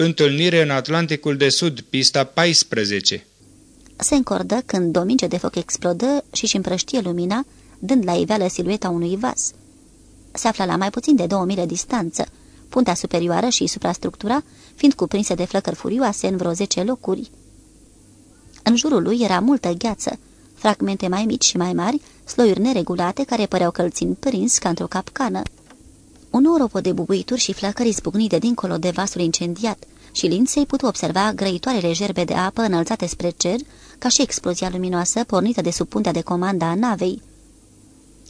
Întâlnire în Atlanticul de Sud, pista 14 Se încordă când dominge de foc explodă și-și împrăștie lumina, dând la iveală silueta unui vas. Se afla la mai puțin de două mile distanță, puntea superioară și suprastructura fiind cuprinse de flăcări furioase în vreo zece locuri. În jurul lui era multă gheață, fragmente mai mici și mai mari, sloiuri neregulate care păreau călțind prins ca într-o capcană. Un oropă de bubuituri și flăcări izbucnite dincolo de vasul incendiat și linței putu observa grăitoarele gerbe de apă înălțate spre cer, ca și explozia luminoasă pornită de sub puntea de comandă a navei.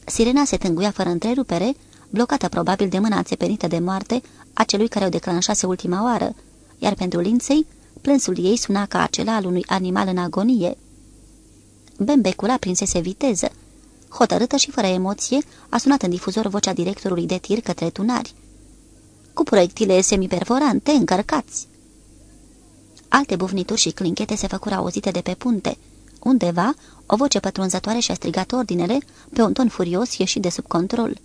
Sirena se tânguia fără întrerupere, blocată probabil de mâna înțepenită de moarte a celui care o declanșase ultima oară, iar pentru linței, plânsul ei suna ca acela al unui animal în agonie. Bembecula prinsese viteză. Hotărâtă și fără emoție, a sunat în difuzor vocea directorului de tir către tunari. Cu proiectile semiperforante încărcați! Alte bufnituri și clinchete se făcură auzite de pe punte. Undeva, o voce pătrunzătoare și-a strigat ordinele pe un ton furios ieșit de sub control.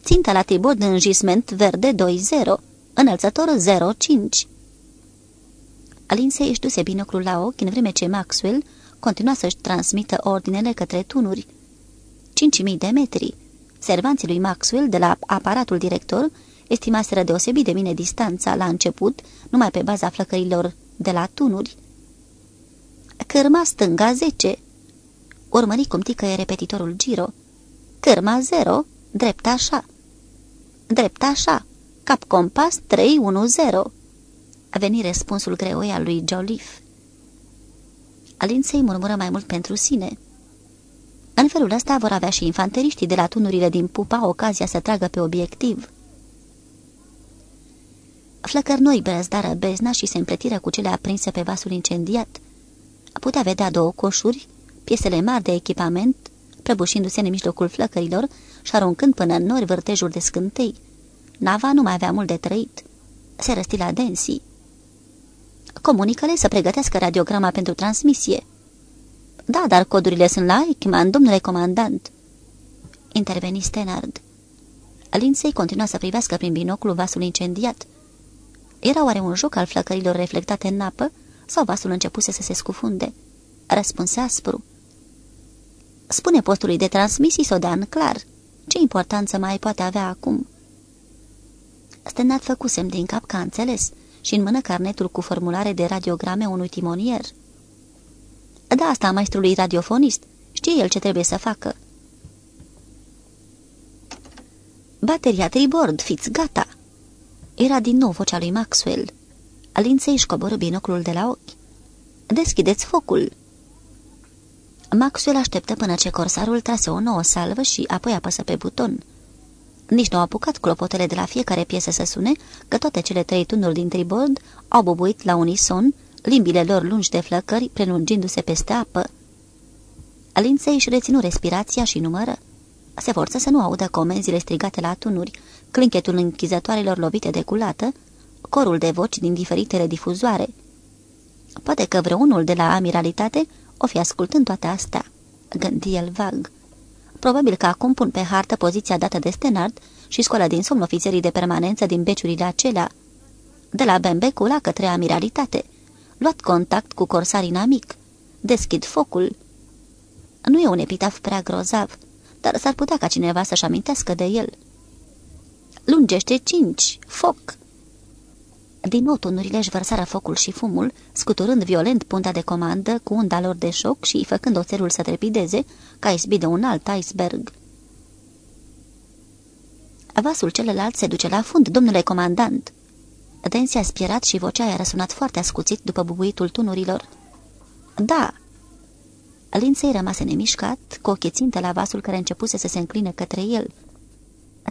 Ținta la tribord în jisment verde 2-0, înălțător 0-5. Alinse își duse binoclul la ochi în vreme ce Maxwell continua să-și transmită ordinele către tunuri. 5.000 de metri. Servanții lui Maxwell de la aparatul director estimaseră deosebit de bine distanța la început, numai pe baza flăcărilor de la tunuri. Cârma stânga 10. Urmări cum ticăie repetitorul Giro. Cârma 0, drept așa. Drept așa. Cap compas 310. A venit răspunsul greoi al lui Joliffe. Alinței murmură mai mult pentru sine. În felul ăsta vor avea și infanteriștii de la tunurile din pupa ocazia să tragă pe obiectiv. Flăcări noi brăzdară bezna și se împletiră cu cele aprinse pe vasul incendiat. Putea vedea două coșuri, piesele mari de echipament, prăbușindu-se în mijlocul flăcărilor și aruncând până în nori vârtejuri de scântei. Nava nu mai avea mult de trăit. Se răsti la densii. Comunică-le să pregătească radiograma pentru transmisie. Da, dar codurile sunt la Eichmann, domnule comandant. Interveni Stenard. Lindsay continua să privească prin binoclu vasul incendiat. Era oare un joc al flăcărilor reflectate în apă sau vasul începuse să se scufunde? Răspunse aspru. Spune postului de transmisii să o dea în clar. Ce importanță mai poate avea acum? Stenard făcu semn din cap că a înțeles și în mână carnetul cu formulare de radiograme unui timonier. Da, asta maestrului radiofonist. Știe el ce trebuie să facă. Bateria tribord, fiți gata! Era din nou vocea lui Maxwell. Alinței își coboră binoclul de la ochi. Deschideți focul! Maxwell așteptă până ce corsarul trase o nouă salvă și apoi apăsă pe buton. Nici nu au apucat clopotele de la fiecare piesă să sune, că toate cele trei tunuri din tribord au bubuit la unison, limbile lor lungi de flăcări prelungindu-se peste apă. Linței își reținu respirația și numără. Se forță să nu audă comenzile strigate la tunuri, clinchetul închizătoarelor lovite de culată, corul de voci din diferitele difuzoare. Poate că vreunul de la amiralitate o fi ascultând toate astea, gândi el vag. Probabil că acum pun pe hartă poziția dată de Stenard și scoală din somn ofițerii de permanență din beciurile acelea. De la Bembecula către amiralitate. Luat contact cu corsarii inamic. Deschid focul. Nu e un epitaf prea grozav, dar s-ar putea ca cineva să-și amintească de el. Lungește cinci. Foc! Din nou tunurile își vărsară focul și fumul, scuturând violent puntea de comandă cu unda lor de șoc și făcând oțelul să trepideze, ca izbi de un alt iceberg. Vasul celălalt se duce la fund, domnule comandant. Densi a spierat și vocea i-a răsunat foarte ascuțit după bubuitul tunurilor. Da. Linței rămase nemișcat, cu ochii țintă la vasul care începuse să se încline către el.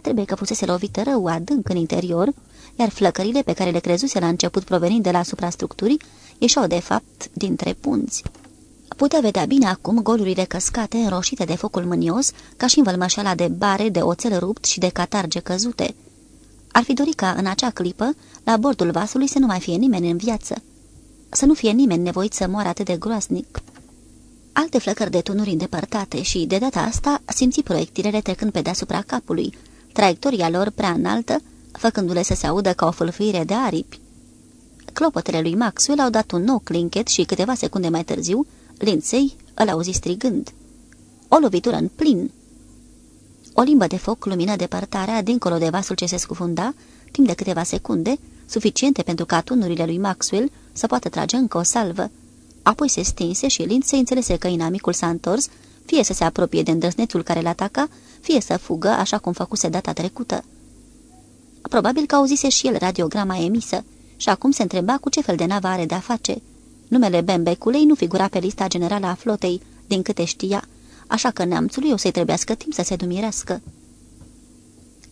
Trebuie că fusese lovită rău adânc în interior, iar flăcările pe care le crezuse la început provenind de la suprastructurii ieșeau de fapt dintre punți. Putea vedea bine acum golurile căscate, înroșite de focul mânios, ca și învălmășala de bare, de oțel rupt și de catarge căzute. Ar fi dorit ca, în acea clipă, la bordul vasului să nu mai fie nimeni în viață. Să nu fie nimeni nevoit să moară atât de groasnic. Alte flăcări de tunuri îndepărtate și, de data asta, simți proiectilele trecând pe deasupra capului, traiectoria lor prea înaltă, făcându-le să se audă ca o fâlfâire de aripi. Clopotele lui Maxwell au dat un nou clinchet și câteva secunde mai târziu, Linței îl auzi strigând. O lovitură în plin! O limbă de foc lumină depărtarea dincolo de vasul ce se scufunda, timp de câteva secunde, suficiente pentru ca tunurile lui Maxwell să poată trage încă o salvă. Apoi se stinse și Linței înțelese că inamicul s-a întors, fie să se apropie de îndrăznețul care l-ataca, fie să fugă așa cum făcuse data trecută. Probabil că auzise și el radiograma emisă și acum se întreba cu ce fel de navă are de-a face. Numele Bembeculei nu figura pe lista generală a flotei, din câte știa, așa că neamțului o să-i trebuiască timp să se dumirească.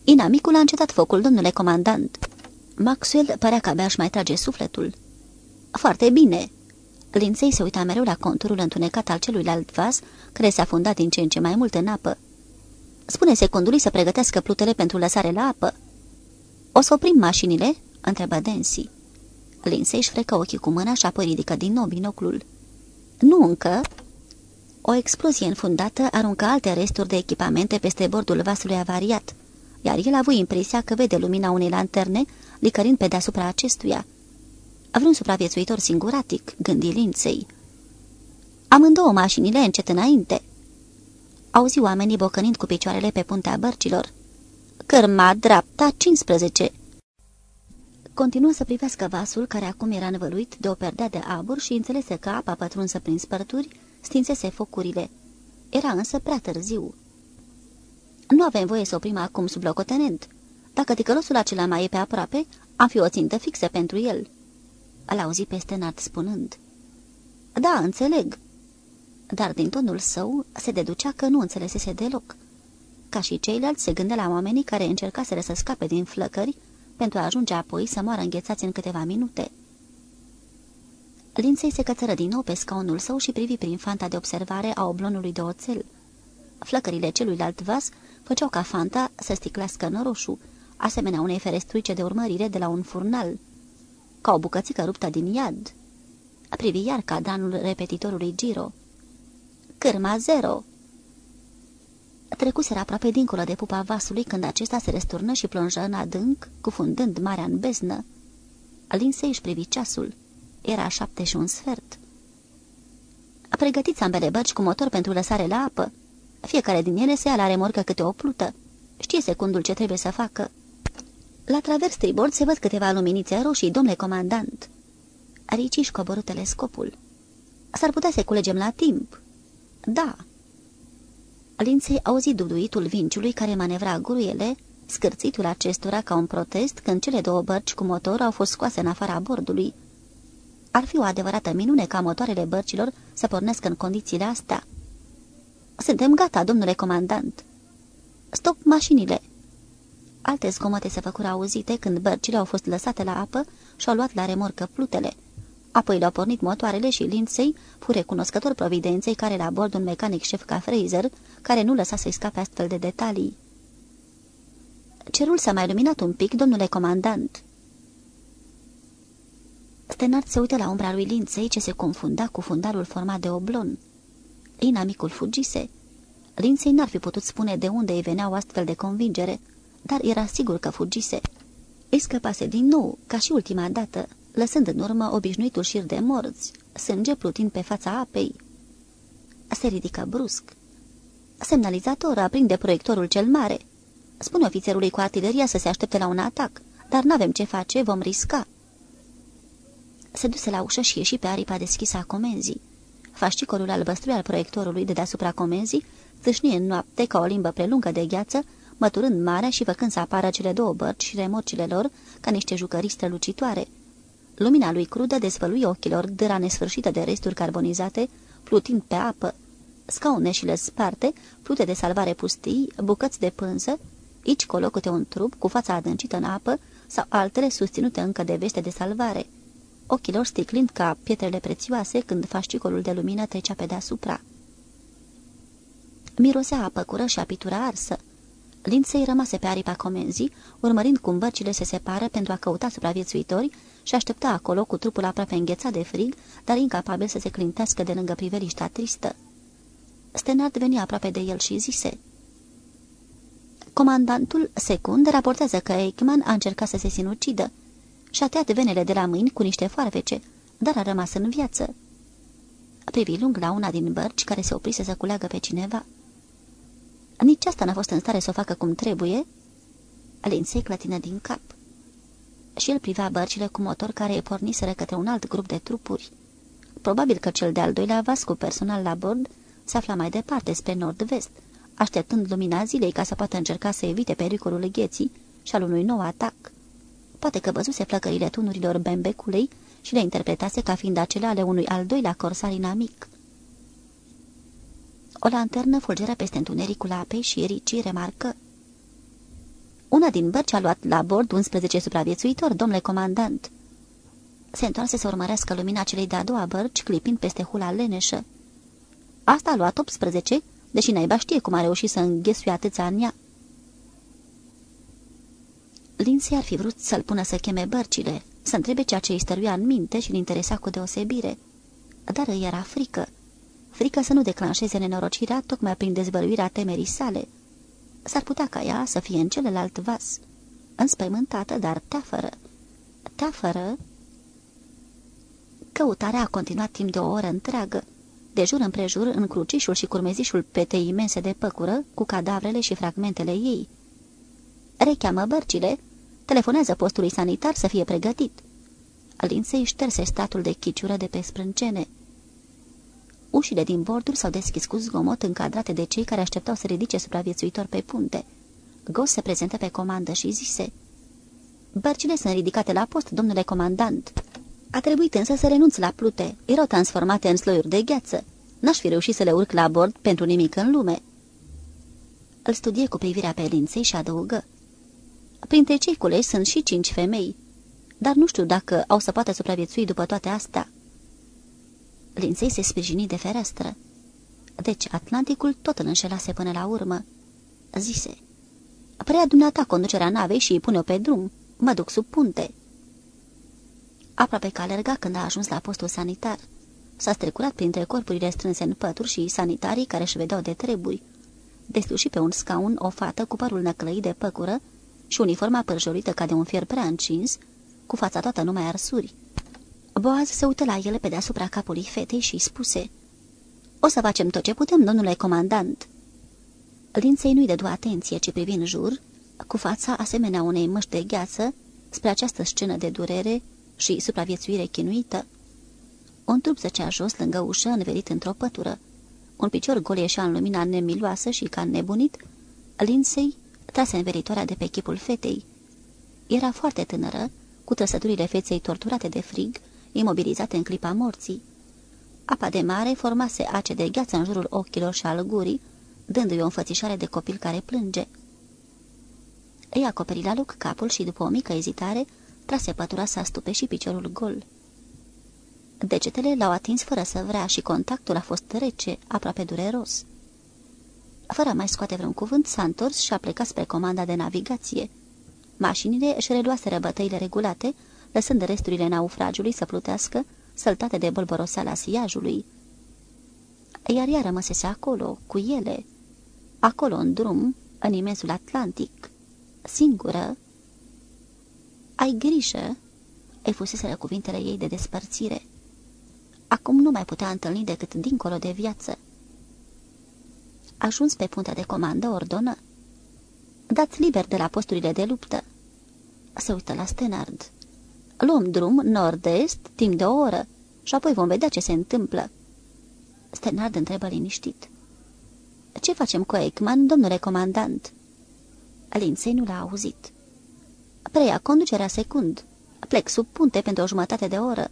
Inamicul a încetat focul, domnule comandant. Maxwell părea că abia își mai trage sufletul. Foarte bine!" Linței se uita mereu la conturul întunecat al celuilalt vas, care s-a fundat din ce în ce mai mult în apă. Spune secundului să pregătească plutele pentru lăsare la apă." O să oprim mașinile?" întrebă Densi. Lindsay își frecă ochii cu mâna și apoi ridică din nou binoclul. Nu încă." O explozie înfundată aruncă alte resturi de echipamente peste bordul vasului avariat, iar el a avut impresia că vede lumina unei lanterne licărind pe deasupra acestuia. Vreun supraviețuitor singuratic, gândi Lindsay. Amândouă mașinile încet înainte. Auzi oamenii bocănind cu picioarele pe puntea bărcilor. Cărma dreapta 15. Continuă să privească vasul care acum era învăluit de o perdea de abur și înțelese că apa pătrunsă prin spărturi stinsese focurile. Era însă prea târziu. Nu avem voie să oprim acum sub locotenent. Dacă ticălosul acela mai e pe aproape, am fi o țintă fixă pentru el." Îl auzi pe Stenard spunând. Da, înțeleg." Dar din tonul său se deducea că nu înțelesese deloc. Ca și ceilalți se gândea la oamenii care încercaseră să scape din flăcări pentru a ajunge apoi să moară înghețați în câteva minute. Linței se cățără din nou pe scaunul său și privi prin fanta de observare a oblonului de oțel. Flăcările celuilalt vas făceau ca fanta să sticlească noroșu, asemenea unei ferestruice de urmărire de la un furnal, ca o bucățică ruptă din iad. Privi iar cadranul repetitorului Giro. Cârma zero! Trecuseră aproape dincolo de pupa vasului când acesta se resturnă și plonjă în adânc, cufundând marea în beznă. Linsei își privi ceasul. Era șapte și un sfert. Pregătiți ambele bărci cu motor pentru lăsare la apă. Fiecare din ele se ia la remorcă câte o plută. Știe secundul ce trebuie să facă. La travers tribord se văd câteva luminițe roșii, domnule comandant. Arici își coborâ telescopul. S-ar putea să culegem la timp. Da. Linței auzi duduitul vinciului care manevra guruiele, scârțitul acestora ca un protest când cele două bărci cu motor au fost scoase în afara bordului. Ar fi o adevărată minune ca motoarele bărcilor să pornesc în condițiile astea. Suntem gata, domnule comandant. Stop mașinile! Alte zgomote se făcură auzite când bărcile au fost lăsate la apă și au luat la remorcă plutele. Apoi le-au pornit motoarele și Lindsay fu recunoscător providenței care la bord un mecanic șef ca Fraser, care nu lăsa să-i scape astfel de detalii. Cerul s-a mai luminat un pic, domnule comandant. Stenard se uită la umbra lui Lindsay ce se confunda cu fundalul format de oblon. Inamicul fugise. Lindsay n-ar fi putut spune de unde îi veneau astfel de convingere, dar era sigur că fugise. Îi scăpase din nou, ca și ultima dată, lăsând în urmă obișnuitul șir de morți, sânge plutind pe fața apei. Se ridică brusc. Semnalizator aprinde proiectorul cel mare. Spune ofițerului cu artileria să se aștepte la un atac, dar n-avem ce face, vom risca. Se duse la ușă și ieși pe aripa deschisă a comenzii. Fascicolul albăstrui al proiectorului de deasupra comenzii țâșnie în noapte ca o limbă prelungă de gheață, măturând marea și făcând să apară cele două bărci și remorcile lor ca niște jucării strălucitoare. Lumina lui crudă dezvălui ochilor dâra nesfârșită de resturi carbonizate, plutind pe apă. Scaune și sparte, plute de salvare pustii, bucăți de pânză, aici colo câte un trup cu fața adâncită în apă sau altele susținute încă de veste de salvare. Ochilor sticlind ca pietrele prețioase când fascicolul de lumină trecea pe deasupra. Mirosea apă cură și apitura arsă. Lindsay rămase pe aripa comenzii, urmărind cum bărcile se separă pentru a căuta supraviețuitori și aștepta acolo cu trupul aproape înghețat de frig, dar incapabil să se clintească de lângă priveliștea tristă. Stenard veni aproape de el și zise... Comandantul secund raportează că Eichmann a încercat să se sinucidă. și-a tăiat venele de la mâini cu niște foarfece, dar a rămas în viață. Privi lung la una din bărci care se oprise să culeagă pe cineva. Nici asta n-a fost în stare să o facă cum trebuie. Lindsay clătină din cap. Și el privea bărcile cu motor care porniseră către un alt grup de trupuri. Probabil că cel de-al doilea vas cu personal la bord se afla mai departe, spre nord-vest, așteptând lumina zilei ca să poată încerca să evite pericolul gheții și al unui nou atac. Poate că văzuse flăcările tunurilor bembeculei și le interpretase ca fiind acele ale unui al doilea corsar inamic. O lanternă fulgera peste întunericul apei și Ricci remarcă. Una din bărci a luat la bord 11 supraviețuitori, domnule comandant. Se întoarse să urmărească lumina celei de-a doua bărci, clipind peste hula leneșă. Asta a luat 18, deși naiba știe cum a reușit să înghesuie atâția în ea. Lindsay ar fi vrut să-l pună să cheme bărcile, să întrebe ceea ce îi stăruia în minte și îl interesa cu deosebire. Dar îi era frică. Frică să nu declanșeze nenorocirea tocmai prin dezvăluirea temerii sale. S-ar putea ca ea să fie în celălalt vas. Înspăimântată, dar teafără. Teafără... Căutarea a continuat timp de o oră întreagă. De jur împrejur, în crucișul și curmezișul petei imense de păcură, cu cadavrele și fragmentele ei. Recheamă bărcile, telefonează postului sanitar să fie pregătit. Linței șterse statul de chiciură de pe sprâncene. Ușile din borduri s-au deschis cu zgomot încadrate de cei care așteptau să ridice supraviețuitor pe punte. Gos se prezentă pe comandă și zise Bărcile sunt ridicate la post, domnule comandant." A trebuit însă să renunț la plute. Erau transformate în sloiuri de gheață. N-aș fi reușit să le urc la bord pentru nimic în lume." Îl studie cu privirea pe linței și adăugă. Printre cei culeși sunt și cinci femei, dar nu știu dacă au să poată supraviețui după toate astea." Linței se sprijini de fereastră. Deci Atlanticul tot îl înșelase până la urmă. Zise, Prea dumneata conducerea navei și îi pune-o pe drum. Mă duc sub punte." Aproape că alerga când a ajuns la postul sanitar. S-a strecurat printre corpurile strânse în pături și sanitarii care își vedeau de treburi. Desluși pe un scaun o fată cu părul năclăit de păcură și uniforma părjorită ca de un fier prea încins, cu fața toată numai arsuri. Boaz se uită la el pe deasupra capului fetei și spuse O să facem tot ce putem, domnule comandant." Linței nu-i dădu atenție, ci privind jur, cu fața asemenea unei măști de gheață, spre această scenă de durere și supraviețuire chinuită. Un trup zăcea jos lângă ușă, învelit într-o pătură. Un picior gol ieșea în lumina nemiloasă și ca nebunit, Lindsay trase înveritoarea de pe chipul fetei. Era foarte tânără, cu trăsăturile feței torturate de frig, imobilizate în clipa morții. Apa de mare formase ace de gheață în jurul ochilor și al gurii, dându-i o înfățișare de copil care plânge. Îi acoperi la loc capul și, după o mică ezitare, trase pătura să astupe și piciorul gol. Degetele l-au atins fără să vrea și contactul a fost rece, aproape dureros. Fără a mai scoate vreun cuvânt, s-a întors și a plecat spre comanda de navigație. Mașinile își reluaseră bătăile regulate, lăsând resturile naufragiului să plutească, săltate de bolboroseala siajului. Iar ea rămăsese acolo, cu ele, acolo în drum, în imensul Atlantic, singură. Ai grijă?" îi fuseseră cuvintele ei de despărțire. Acum nu mai putea întâlni decât dincolo de viață. Ajuns pe puntea de comandă, ordonă. Dați liber de la posturile de luptă. Se uită la Stenard. Luăm drum nord-est timp de o oră și apoi vom vedea ce se întâmplă. Stenard întrebă liniștit. Ce facem cu Eichmann, domnule comandant?" Lindsay nu l-a auzit. Preia conducerea secund. Plec sub punte pentru o jumătate de oră.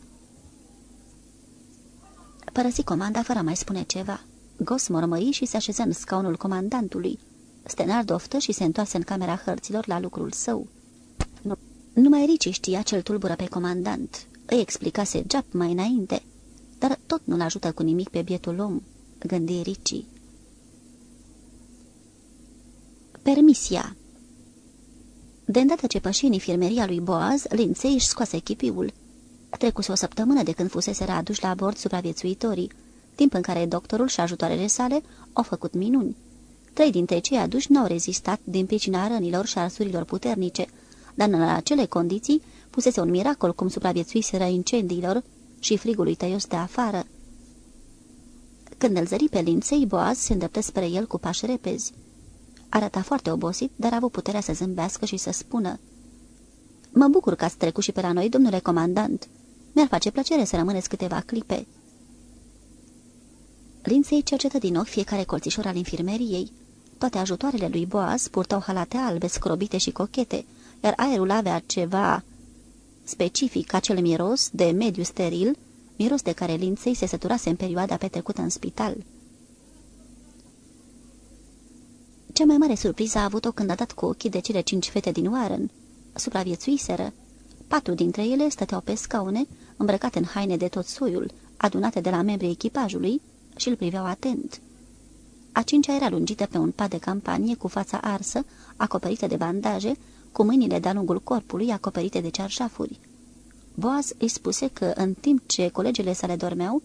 Părăsi comanda fără a mai spune ceva. Gos mormăi și se așeză în scaunul comandantului. Stenard oftă și se întoarse în camera hărților la lucrul său. Nu, numai Ricci știa ce-l tulbură pe comandant. Îi explicase Jap mai înainte, dar tot nu-l ajută cu nimic pe bietul om, gândi Ricci. Permisia De îndată ce păși în infirmeria lui Boaz, Linței își scoase chipiul. Trecuse o săptămână de când fusese aduși la bord supraviețuitorii, timp în care doctorul și ajutoarele sale au făcut minuni. Trei dintre cei aduși n-au rezistat din pricina rănilor și arsurilor puternice, dar în acele condiții fusese un miracol cum supraviețuiseră incendiilor și frigului tăios de afară. Când îl zări pe linței, Boaz se îndreptă spre el cu pași repezi. Arăta foarte obosit, dar a avut puterea să zâmbească și să spună Mă bucur că ați trecut și pe la noi, domnule comandant. Mi-ar face plăcere să rămâneți câteva clipe." Linței cercetă din ochi fiecare colțișor al infirmeriei. Toate ajutoarele lui Boaz purtau halate albe, scrobite și cochete, iar aerul avea ceva specific, acel miros de mediu steril, miros de care Linței se săturase în perioada petrecută în spital. Cea mai mare surpriză a avut-o când a dat cu ochii de cele cinci fete din Warren. Supraviețuiseră. Patru dintre ele stăteau pe scaune, îmbrăcate în haine de tot soiul, adunate de la membrii echipajului, și îl priveau atent. A cincea era lungită pe un pat de campanie cu fața arsă, acoperită de bandaje, cu mâinile de-a lungul corpului acoperite de cearșafuri. Boaz îi spuse că, în timp ce colegele sale dormeau,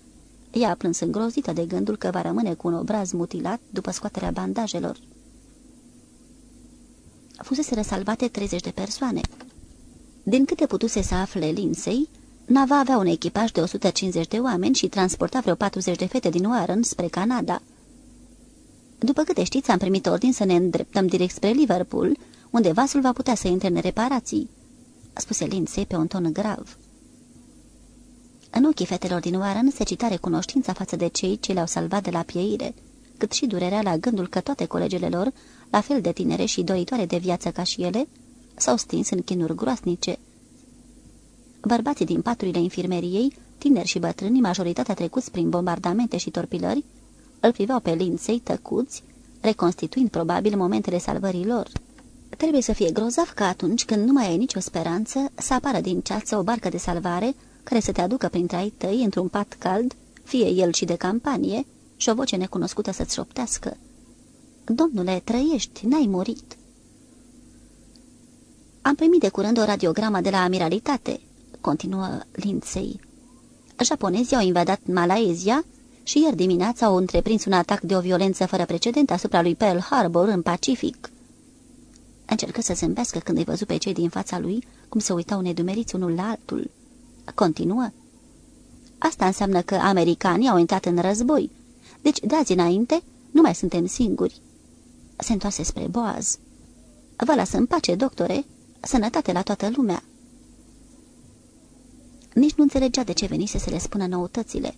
ea a plâns îngrozită de gândul că va rămâne cu un obraz mutilat după scoaterea bandajelor. Fusese salvate 30 de persoane. Din câte putuse să afle Linsei, Nava avea un echipaj de 150 de oameni și transporta vreo 40 de fete din Warren spre Canada. După câte știți, am primit ordin să ne îndreptăm direct spre Liverpool, unde vasul va putea să intre în reparații, spuse Lindsay pe un ton grav. În ochii fetelor din Warren se cita recunoștința față de cei ce le-au salvat de la pieire, cât și durerea la gândul că toate colegele lor, la fel de tinere și doitoare de viață ca și ele, s-au stins în chinuri groasnice. Bărbații din paturile infirmeriei, tineri și bătrâni, majoritatea trecuți prin bombardamente și torpilări, îl priveau pe linței tăcuți, reconstituind probabil momentele salvării lor. Trebuie să fie grozav că atunci când nu mai ai nicio speranță, să apară din ceață o barcă de salvare care să te aducă printre ai tăi într-un pat cald, fie el și de campanie, și o voce necunoscută să-ți șoptească. Domnule, trăiești, n-ai murit." Am primit de curând o radiogramă de la Amiralitate," continuă Lindsay. Japonezii au invadat Malaezia și ieri dimineața au întreprins un atac de o violență fără precedent asupra lui Pearl Harbor în Pacific. Încercă să zâmbească când îi văzu pe cei din fața lui, cum se uitau nedumeriți unul la altul. Continuă. Asta înseamnă că americanii au intrat în război. Deci, dați înainte, nu mai suntem singuri. Se întoarse spre Boaz. Vă las în pace, doctore. Sănătate la toată lumea. Nici nu înțelegea de ce venise să le spună noutățile.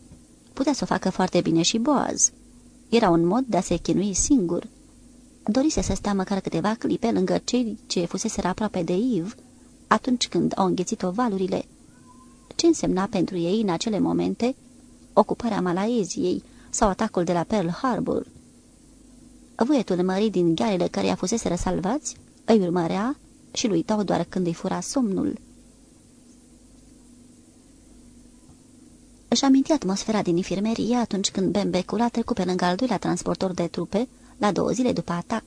Putea să o facă foarte bine și Boaz. Era un mod de a se chinui singur. Dorise să stea măcar câteva clipe lângă cei ce fusese aproape de Iv, atunci când au înghețit ovalurile. Ce însemna pentru ei în acele momente ocuparea Malaeziei sau atacul de la Pearl Harbor? Voietul mării din ghearele care i-a fusese răsalvați îi urmărea și lui uitau doar când îi fura somnul. Își aminti atmosfera din infirmerie atunci când Bembecul a trecut pe lângă al doilea transportor de trupe, la două zile după atac.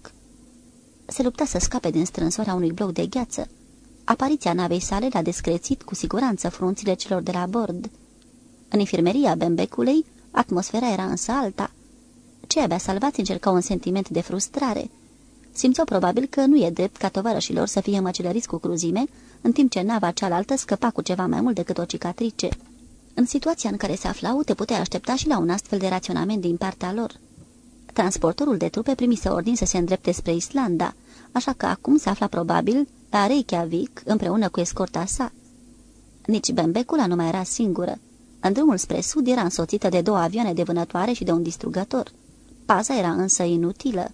Se lupta să scape din strânsoarea unui bloc de gheață. Apariția navei sale l-a descrețit cu siguranță frunțile celor de la bord. În infirmeria Bembeculei, atmosfera era însă alta. Cei abia salvați încercau un sentiment de frustrare. Simțeau probabil că nu e drept ca tovarășilor să fie măcelăriți cu cruzime, în timp ce nava cealaltă scăpa cu ceva mai mult decât o cicatrice. În situația în care se aflau, te putea aștepta și la un astfel de raționament din partea lor. Transportorul de trupe primise ordin să se îndrepte spre Islanda, așa că acum se afla probabil la Reykjavik împreună cu escorta sa. Nici Bembecula nu mai era singură. În drumul spre sud era însoțită de două avioane de vânătoare și de un distrugător. Paza era însă inutilă.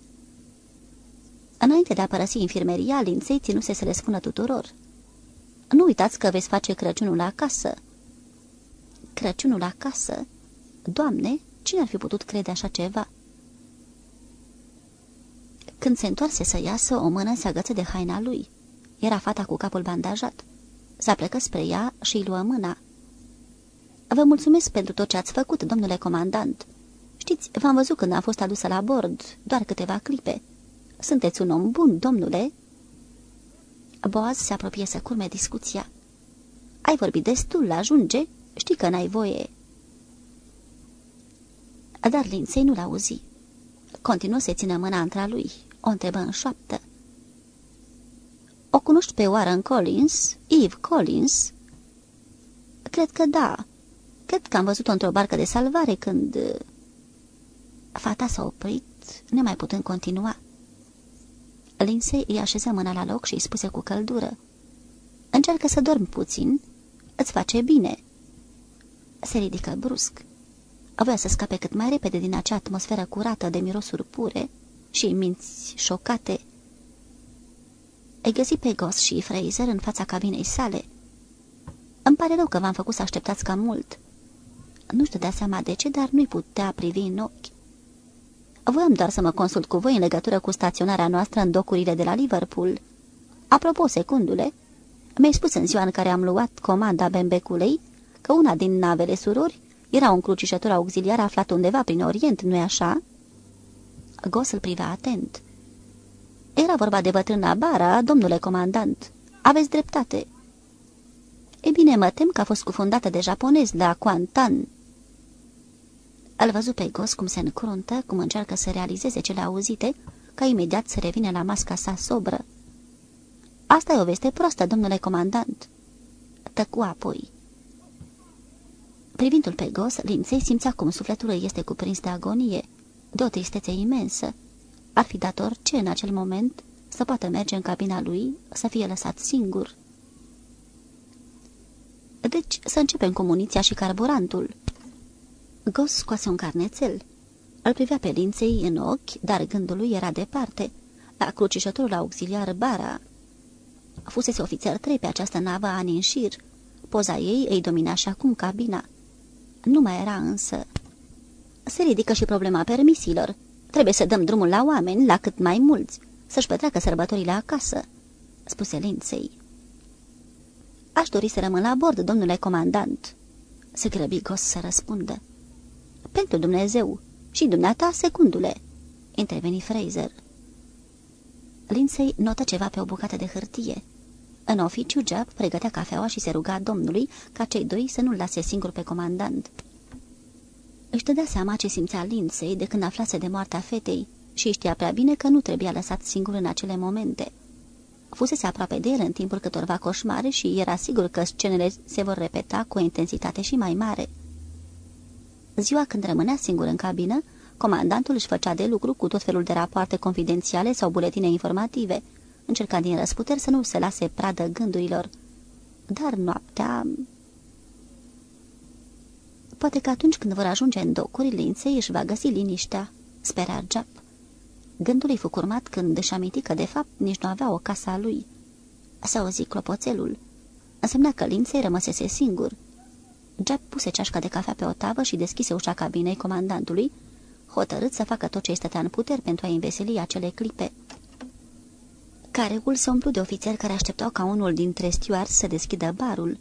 Înainte de a părăsi infirmeria, Linței ținuse să le spună tuturor. Nu uitați că veți face Crăciunul acasă." Crăciunul acasă? Doamne, cine ar fi putut crede așa ceva? Când se întoarse să iasă, o mână se agăță de haina lui. Era fata cu capul bandajat. S-a plecat spre ea și îi luă mâna. Vă mulțumesc pentru tot ce ați făcut, domnule comandant. Știți, v-am văzut când am fost adusă la bord, doar câteva clipe. Sunteți un om bun, domnule?" Boaz se apropie să curme discuția. Ai vorbit destul, ajunge?" Știi că n-ai voie." Dar Linței nu-l auzi. Continuă să țină mâna între lui. O întrebă în șoaptă. O cunoști pe Warren Collins? Eve Collins?" Cred că da. Cred că am văzut-o într-o barcă de salvare când... Fata s-a oprit, nemai putând continua. Lindsay îi așeză mâna la loc și îi spuse cu căldură. Încearcă să dormi puțin, îți face bine." Se ridică brusc. Avea să scape cât mai repede din acea atmosferă curată de mirosuri pure și minți șocate. Ai găsit pe Goss și Fraser în fața cabinei sale. Îmi pare rău că v-am făcut să așteptați cam mult. Nu-și dădea seama de ce, dar nu-i putea privi în ochi. Voiam doar să mă consult cu voi în legătură cu staționarea noastră în docurile de la Liverpool. Apropo, secundule, mi-ai spus în ziua în care am luat comanda Bembecului că una din navele surori era un crucișător auxiliar aflat undeva prin Orient, nu-i așa?" Gos îl privea atent. Era vorba de bătrâna Bara, domnule comandant. Aveți dreptate." E bine, mă tem că a fost cufundată de japonez la Kuantan." Îl văzut pe Gos cum se încruntă, cum încearcă să realizeze cele auzite, ca imediat să revină la masca sa sobră. Asta e o veste proastă, domnule comandant." Tăcu apoi. Privindu-l pe Gos, Linței simțea cum sufletul îi este cuprins de agonie, de o tristețe imensă. Ar fi dat orice în acel moment să poată merge în cabina lui, să fie lăsat singur. Deci să începem cu muniția și carburantul. Gos scoase un carnețel. Îl privea pe Linței în ochi, dar gândul lui era departe, la crucișătorul auxiliar Bara. Fusese ofițer trei pe această navă ani în șir. Poza ei îi domina și acum cabina. Nu mai era însă. Se ridică și problema permisiilor. Trebuie să dăm drumul la oameni, la cât mai mulți, să-și petreacă sărbătorile acasă, spuse Linței. Aș dori să rămân la bord, domnule comandant." Se grăbi Gos să răspundă. Pentru Dumnezeu și dumneata, secundule," interveni Fraser. Lindsay notă ceva pe o bucată de hârtie. În oficiu, Jab pregătea cafeaua și se ruga domnului ca cei doi să nu-l lase singur pe comandant. Își dădea seama ce simțea Lindsay de când aflase de moartea fetei și știa prea bine că nu trebuia lăsat singur în acele momente. Fusese aproape de el în timpul câtorva coșmare și era sigur că scenele se vor repeta cu o intensitate și mai mare. Ziua când rămânea singur în cabină, comandantul își făcea de lucru cu tot felul de rapoarte confidențiale sau buletine informative, încerca din răsputeri să nu se lase pradă gândurilor. Dar noaptea... Poate că atunci când vor ajunge în docuri, linței își va găsi liniștea, spera Jap. Gândul îi fu curmat când își aminti că, de fapt, nici nu avea o casă a lui. S-a auzit clopoțelul. Însemna că linței rămăsese singur. Jack puse ceașca de cafea pe o tavă și deschise ușa cabinei comandantului, hotărât să facă tot ce este în puteri pentru a înveseli acele clipe. Careul se umplu de ofițeri care așteptau ca unul dintre stewards să deschidă barul.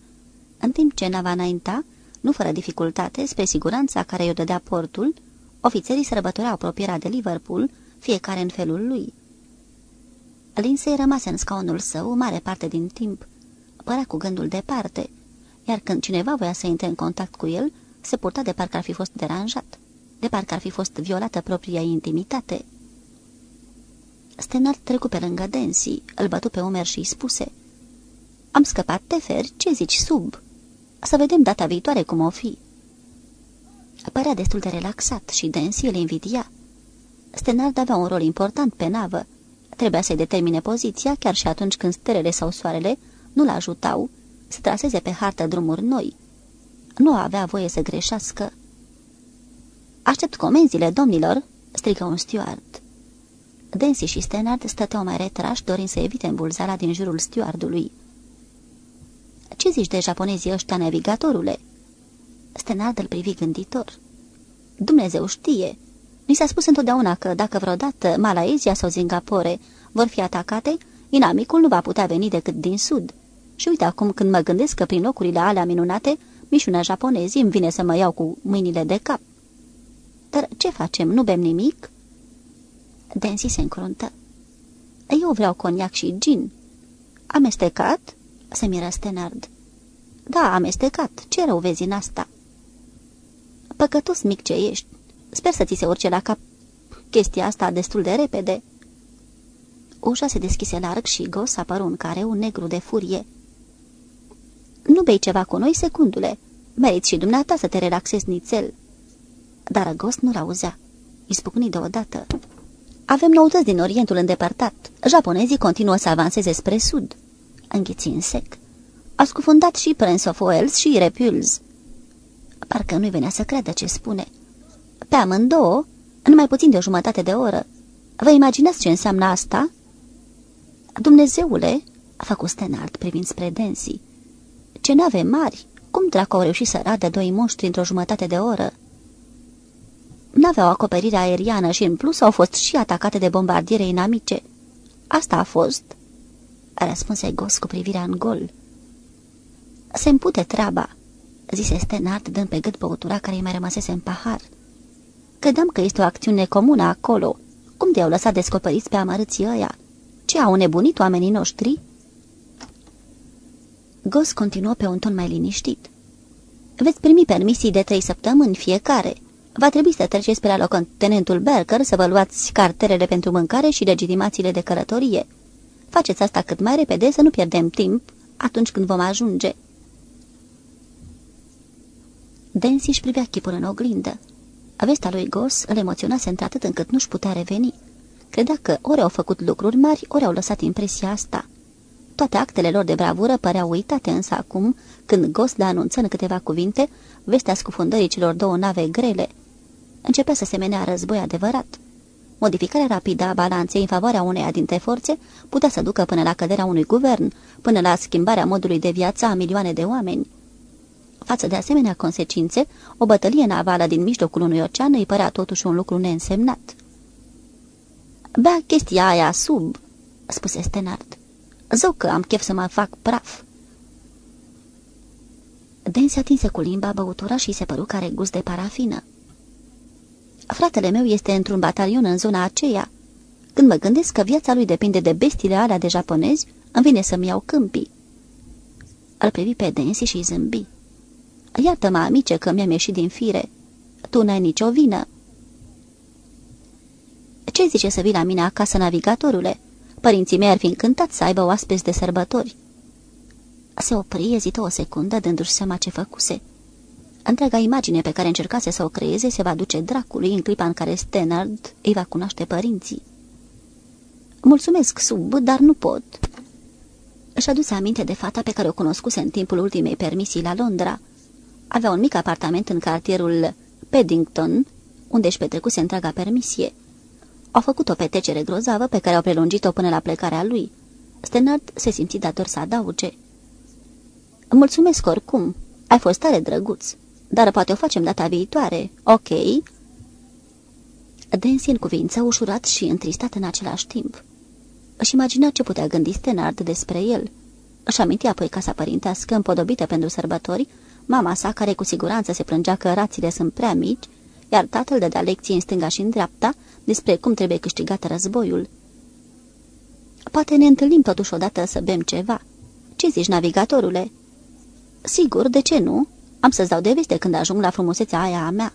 În timp ce nava înainta, nu fără dificultate, spre siguranța care i-o dădea portul, ofițerii sărbătoreau apropierea de Liverpool, fiecare în felul lui. Lindsay rămase în scaunul său mare parte din timp. Părea cu gândul departe, iar când cineva voia să intre în contact cu el, se purta de parcă ar fi fost deranjat, de parcă ar fi fost violată propria intimitate. Stenard trecu pe lângă Densi, îl bătu pe umer și îi spuse Am scăpat teferi, ce zici, sub? Să vedem data viitoare cum o fi." Părea destul de relaxat și Densi îl invidia. Stenard avea un rol important pe navă. Trebuia să-i determine poziția chiar și atunci când stelele sau soarele nu-l ajutau să traseze pe hartă drumuri noi. Nu avea voie să greșească. Aștept comenzile, domnilor!" strigă un steward. Densi și Stenard stăteau mai retrași, dorind să evite îmbulzarea din jurul stewardului. Ce zici de japonezii ăștia, navigatorule?" Stenard îl privi gânditor. Dumnezeu știe. Mi s-a spus întotdeauna că dacă vreodată Malaezia sau Singapore vor fi atacate, inamicul nu va putea veni decât din sud. Și uite acum când mă gândesc că prin locurile alea minunate, mișuna japonezii îmi vine să mă iau cu mâinile de cap. Dar ce facem? Nu bem nimic?" Densi se încruntă. Eu vreau coniac și gin." Amestecat?" Se miră Stenard. Da, amestecat. Ce rău vezi în asta?" Păcătos mic ce ești. Sper să ți se urce la cap chestia asta destul de repede." Ușa se deschise larg și Gos apăru în care un negru de furie. Nu bei ceva cu noi, secundule. Meriți și dumneata să te relaxezi nițel." Dar Gos nu-l auzea. Ispucni deodată. Avem noutăți din Orientul îndepărtat. Japonezii continuă să avanseze spre sud." Înghiți în sec. A scufundat și Prince of Wales și Repulse. Parcă nu-i venea să creadă ce spune. Pe amândouă, în mai puțin de o jumătate de oră. Vă imaginați ce înseamnă asta?" Dumnezeule!" a făcut Stenard privind spre Densi. Ce nave mari! Cum dracu au reușit să radă doi monștri într-o jumătate de oră?" N-aveau acoperire aeriană și în plus au fost și atacate de bombardiere inamice. Asta a fost?" Răspunse Gos cu privirea în gol. Se împute treaba," zise Stenard dând pe gât băutura care îi mai rămăsese în pahar. Credeam că este o acțiune comună acolo. Cum de-au lăsat descoperiți pe amărâții ăia? Ce au nebunit oamenii noștri?" Gos continuă pe un ton mai liniștit. Veți primi permisii de trei săptămâni fiecare. Va trebui să treceți pe la locotenentul Berker să vă luați carterele pentru mâncare și legitimațiile de călătorie. Faceți asta cât mai repede să nu pierdem timp atunci când vom ajunge. Densi își privea chipul în oglindă. Vestea lui Gos îl emoționase într-atât încât nu-și putea reveni. Credea că ori au făcut lucruri mari, ori au lăsat impresia asta. Toate actele lor de bravură păreau uitate însă acum, când Gos le anunță în câteva cuvinte vestea scufundării celor două nave grele. Începea să semenea război adevărat. Modificarea rapidă a balanței în favoarea uneia dintre forțe putea să ducă până la căderea unui guvern, până la schimbarea modului de viață a milioane de oameni. Față de asemenea consecințe, o bătălie navală din mijlocul unui ocean îi părea totuși un lucru neînsemnat. Bea chestia aia sub," spuse Stenard. Zău că am chef să mă fac praf." Den se atinse cu limba băutura și se păru care gust de parafină. Fratele meu este într-un batalion în zona aceea. Când mă gândesc că viața lui depinde de bestiile alea de japonezi, îmi vine să-mi iau câmpii. Îl privi pe Densi și zâmbi. Iartă-mă, amice, că mi-am ieșit din fire. Tu n-ai nicio vină." Ce zice să vii la mine acasă, navigatorule? Părinții mei ar fi încântați să aibă oaspeți de sărbători." Se opri, ezită o secundă, dându-și seama ce făcuse. Întreaga imagine pe care încercase să o creeze se va duce dracului în clipa în care Stenard îi va cunoaște părinții. Mulțumesc, sub, dar nu pot." Își aduse aminte de fata pe care o cunoscuse în timpul ultimei permisii la Londra. Avea un mic apartament în cartierul Paddington, unde își petrecuse întreaga permisie. Au făcut o petecere grozavă pe care au prelungit-o până la plecarea lui. Stenard se simți dator să adauge. Mulțumesc oricum. Ai fost tare drăguț. Dar poate o facem data viitoare, ok?" Densi în cuvință, ușurat și întristat în același timp. Își imagina ce putea gândi Stenard despre el. Își aminti apoi casa părintească împodobită pentru sărbători, mama sa care cu siguranță se plângea că rațile sunt prea mici, iar tatăl dădea lecții în stânga și în dreapta despre cum trebuie câștigat războiul. Poate ne întâlnim totuși odată să bem ceva. Ce zici, navigatorule?" Sigur, de ce nu? Am să-ți dau de veste când ajung la frumusețea aia a mea."